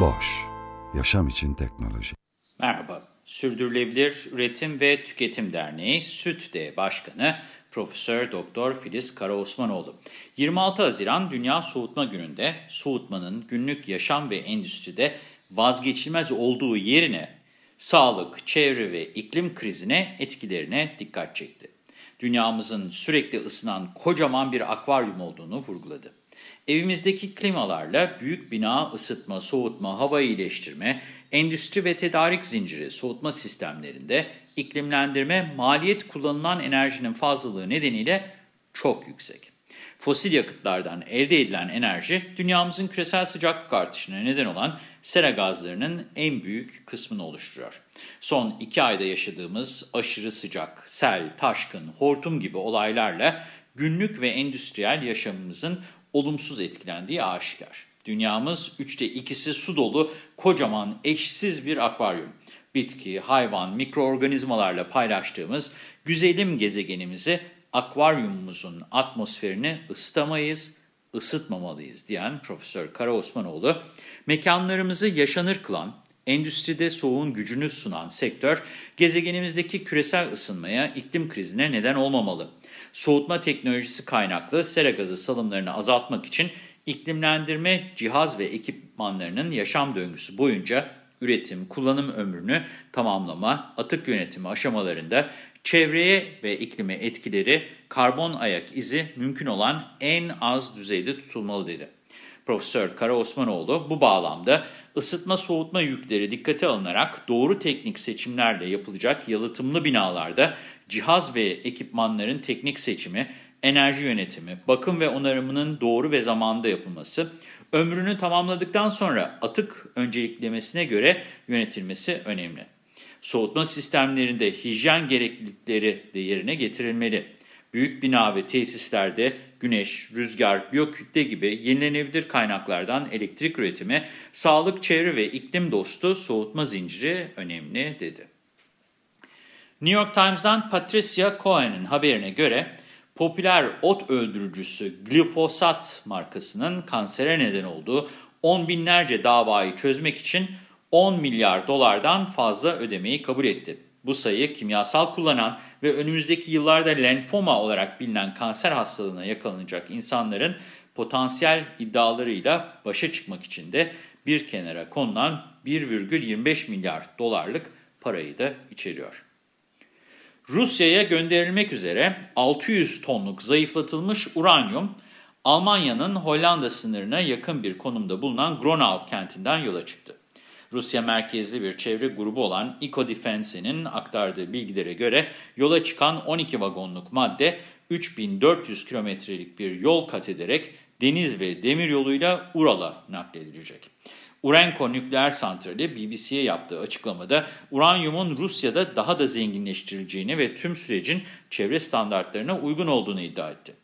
Boş, yaşam için teknoloji. Merhaba, Sürdürülebilir Üretim ve Tüketim Derneği SÜTDE Başkanı Profesör Doktor Filiz Karaosmanoğlu. 26 Haziran Dünya Soğutma Günü'nde soğutmanın günlük yaşam ve endüstride vazgeçilmez olduğu yerine sağlık, çevre ve iklim krizine etkilerine dikkat çekti. Dünyamızın sürekli ısınan kocaman bir akvaryum olduğunu vurguladı. Evimizdeki klimalarla büyük bina ısıtma, soğutma, hava iyileştirme, endüstri ve tedarik zinciri soğutma sistemlerinde iklimlendirme maliyet kullanılan enerjinin fazlalığı nedeniyle çok yüksek. Fosil yakıtlardan elde edilen enerji dünyamızın küresel sıcaklık artışına neden olan sera gazlarının en büyük kısmını oluşturuyor. Son iki ayda yaşadığımız aşırı sıcak, sel, taşkın, hortum gibi olaylarla günlük ve endüstriyel yaşamımızın olumsuz etkilendiği aşikar. Dünyamız üçte ikisi su dolu kocaman eşsiz bir akvaryum. Bitki, hayvan, mikroorganizmalarla paylaştığımız güzelim gezegenimizi akvaryumumuzun atmosferini ısıtamayız, ısıtmamalıyız diyen Profesör Kara Osmanoğlu, mekanlarımızı yaşanır kılan, endüstride soğuğun gücünü sunan sektör, gezegenimizdeki küresel ısınmaya, iklim krizine neden olmamalı. Soğutma teknolojisi kaynaklı sera gazı salımlarını azaltmak için iklimlendirme cihaz ve ekipmanlarının yaşam döngüsü boyunca üretim, kullanım ömrünü tamamlama, atık yönetimi aşamalarında çevreye ve iklime etkileri, karbon ayak izi mümkün olan en az düzeyde tutulmalı dedi. Profesör Kara Osmanoğlu bu bağlamda ısıtma soğutma yükleri dikkate alınarak doğru teknik seçimlerle yapılacak yalıtımlı binalarda cihaz ve ekipmanların teknik seçimi, enerji yönetimi, bakım ve onarımının doğru ve zamanında yapılması, ömrünü tamamladıktan sonra atık önceliklemesine göre yönetilmesi önemli. Soğutma sistemlerinde hijyen gereklilikleri de yerine getirilmeli. Büyük bina ve tesislerde güneş, rüzgar, biyokütle gibi yenilenebilir kaynaklardan elektrik üretimi, sağlık, çevre ve iklim dostu soğutma zinciri önemli dedi. New York Times'dan Patricia Cohen'in haberine göre popüler ot öldürücüsü glifosat markasının kansere neden olduğu on binlerce davayı çözmek için 10 milyar dolardan fazla ödemeyi kabul etti. Bu sayı kimyasal kullanan ve önümüzdeki yıllarda lenfoma olarak bilinen kanser hastalığına yakalanacak insanların potansiyel iddialarıyla başa çıkmak için de bir kenara konulan 1,25 milyar dolarlık parayı da içeriyor. Rusya'ya gönderilmek üzere 600 tonluk zayıflatılmış uranyum, Almanya'nın Hollanda sınırına yakın bir konumda bulunan Gronau kentinden yola çıktı. Rusya merkezli bir çevre grubu olan Ecodefense'nin aktardığı bilgilere göre yola çıkan 12 vagonluk madde 3400 kilometrelik bir yol kat ederek deniz ve demir yoluyla Ural'a nakledilecek. Urenco nükleer santrali BBC'ye yaptığı açıklamada uranyumun Rusya'da daha da zenginleştirileceğini ve tüm sürecin çevre standartlarına uygun olduğunu iddia etti.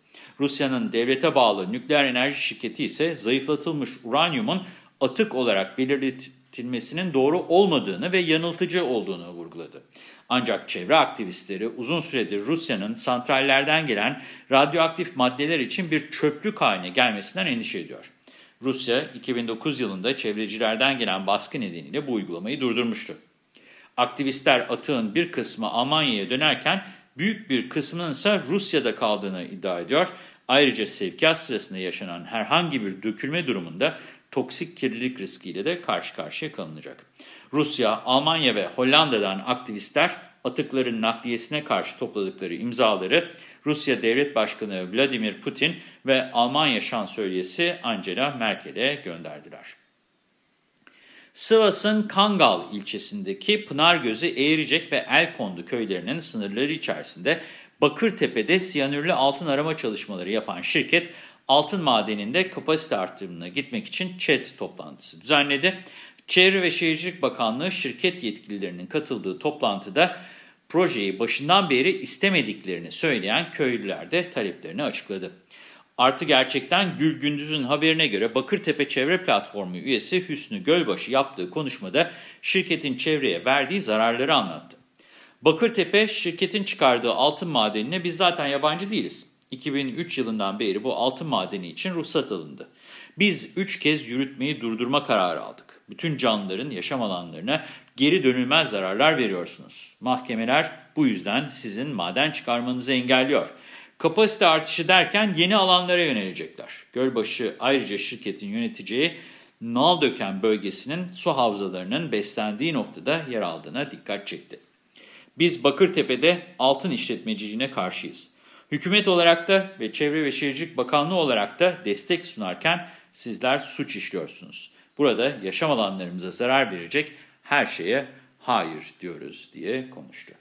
Rusya'nın devlete bağlı nükleer enerji şirketi ise zayıflatılmış uranyumun atık olarak belirtilmesinin doğru olmadığını ve yanıltıcı olduğunu vurguladı. Ancak çevre aktivistleri uzun süredir Rusya'nın santrallerden gelen radyoaktif maddeler için bir çöplük haline gelmesinden endişe ediyor. Rusya 2009 yılında çevrecilerden gelen baskı nedeniyle bu uygulamayı durdurmuştu. Aktivistler atığın bir kısmı Almanya'ya dönerken büyük bir kısmının ise Rusya'da kaldığını iddia ediyor. Ayrıca sevkiyat sırasında yaşanan herhangi bir dökülme durumunda toksik kirlilik riskiyle de karşı karşıya kalınacak. Rusya, Almanya ve Hollanda'dan aktivistler atıkların nakliyesine karşı topladıkları imzaları Rusya Devlet Başkanı Vladimir Putin ve Almanya Şansölyesi Angela Merkel'e gönderdiler. Sivas'ın Kangal ilçesindeki Pınargözü, Eğricek ve Elkondu köylerinin sınırları içerisinde Bakırtepe'de siyanürlü altın arama çalışmaları yapan şirket altın madeninde kapasite artırımına gitmek için ÇED toplantısı düzenledi. Çevre ve Şehircilik Bakanlığı şirket yetkililerinin katıldığı toplantıda projeyi başından beri istemediklerini söyleyen köylüler de taleplerini açıkladı. Artı gerçekten Gül Gündüz'ün haberine göre Bakırtepe Çevre Platformu üyesi Hüsnü Gölbaşı yaptığı konuşmada şirketin çevreye verdiği zararları anlattı. Bakırtepe şirketin çıkardığı altın madenine biz zaten yabancı değiliz. 2003 yılından beri bu altın madeni için ruhsat alındı. Biz 3 kez yürütmeyi durdurma kararı aldık. Bütün canlıların yaşam alanlarına geri dönülmez zararlar veriyorsunuz. Mahkemeler bu yüzden sizin maden çıkarmanızı engelliyor. Kapasite artışı derken yeni alanlara yönelecekler. Gölbaşı ayrıca şirketin yöneteceği Naldöken bölgesinin su havzalarının beslendiği noktada yer aldığına dikkat çekti. Biz Bakırtepe'de altın işletmeciliğine karşıyız. Hükümet olarak da ve Çevre ve Şehircilik Bakanlığı olarak da destek sunarken sizler suç işliyorsunuz. Burada yaşam alanlarımıza zarar verecek her şeye hayır diyoruz diye konuştu.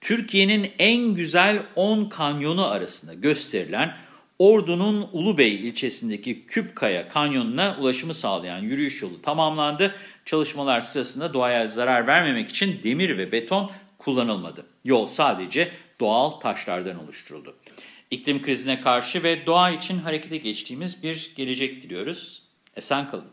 Türkiye'nin en güzel 10 kanyonu arasında gösterilen Ordu'nun Ulubey ilçesindeki Küpkaya kanyonuna ulaşımı sağlayan yürüyüş yolu tamamlandı. Çalışmalar sırasında doğaya zarar vermemek için demir ve beton kullanılmadı. Yol sadece doğal taşlardan oluşturuldu. İklim krizine karşı ve doğa için harekete geçtiğimiz bir gelecek diliyoruz. Esen kalın.